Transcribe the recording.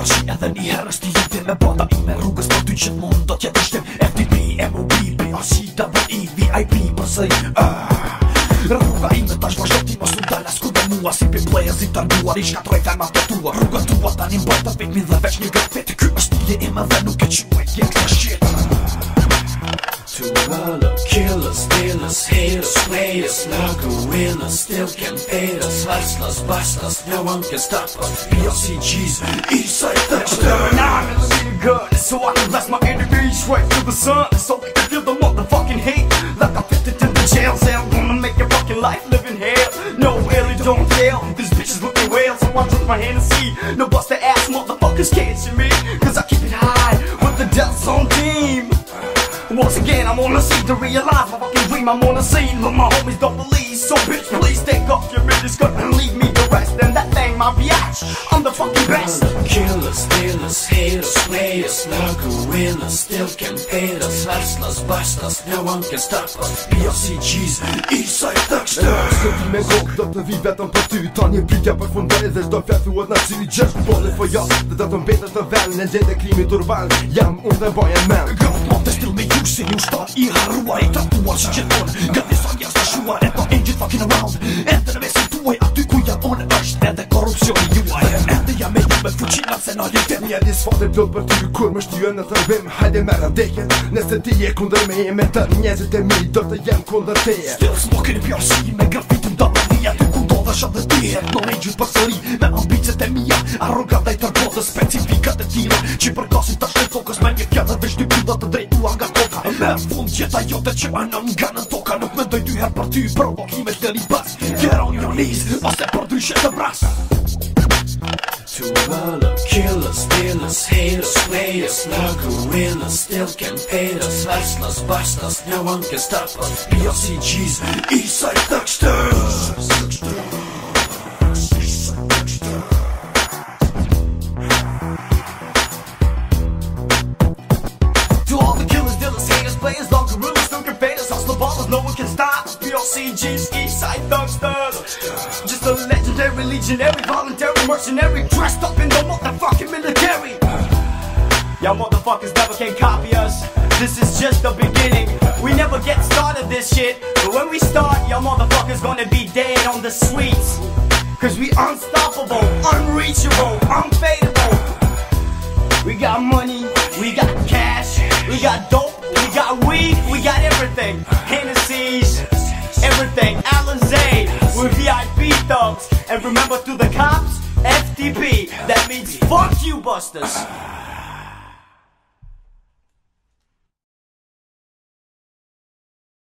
përjarëshi edhe një herës t'i jetin me banda ime Rrugës për ty që t'mon do t'jetë ishtem FTP, MOB, BRC, WE, VIP përsëri uh. Rruga ime tash vazhdo ti mos u dal as ku do mua Si pe players i targuar i shkatroj femmat të tua. Rruga tua tani mbaj të vetmi dhe veç një grafit Ky është nije ime dhe nuk e quaj get the shit players Like a winner, still can pay us Hustlers, busters, no one can stop us. PLCG's Eastside Thunder And I'm in the gun So I can blast my enemies straight to the sun So they can feel the motherfucking hate. Like I fit it in the jail cell Gonna make your fucking life living hell. No, really don't fail These bitches looking whale So I drink my hand and see No bust the ass motherfuckers can't see me once again, I'm on the scene to realize my fucking dream. I'm on the scene, but my homies don't believe. So, bitch, please take off your miniskirt and leave me the rest. And that thing, my biatch, I'm the fucking best. Killers, dealers, haters, players Like a winner, still can pay us Hustlers, busters, no one can stop us PLCG's Eastside Thunder Së ti me ngok do të vi vetëm për ty Ta një pytja për fundaj dhe do flethuat në sy Gjesh bole for jo dhe do të mbetesh në ven Në gjende krimit urban Jam unë dhe bojen men Gëtë më me si një shtar i harruar I tratuar që gjithon Nga një sa njerës të shuar E po ain't fucking around. Ende në mesin tuaj aty ku jam unë është edhe korupcioni juaj. Ende jam me ju me fuqin tim Një di sfate plot për ty kur më shtyën në tërbim Hajde mera deket Nëse ti je kundër me e me të njerëzit e mi Do të jem kundër teje. Still smoking e pjarësi me grafitin da në dhja Ty ku do dhe shatë dhe tihet Në rejgjus për sëri Me ambicet e mija Arrogata i tërbotës Specifikat e tira Që përkasin të shtë fokës Me një fjallë dhe shty pjuda të drejtua nga koka Me fund gjeta jote që anëm nga në toka Nuk me doj dy her për ty Provokimet të ribas Get on your knees Ose për dryshe të bras To all the killers, dealers, haters, players Like a winner, still can pay us Hustlers, busters, no one can stop us. PLCG's Eastside Thunder stop us. PLCG's Eastside Thugsters. Just a legendary, legionary, voluntary, mercenary, dressed up in the motherfucking military. Y'all motherfuckers never can copy us. This is just the beginning. We never get started this shit. But when we start, y'all motherfuckers gonna be dead on the streets. Cause we unstoppable, unreachable, unfadable. We got money, we got cash, we got dope, we got weed, we got everything. Hennessy's, everything. Alizé, we're VIP thugs. And remember to the cops, FTP. That means fuck you, busters.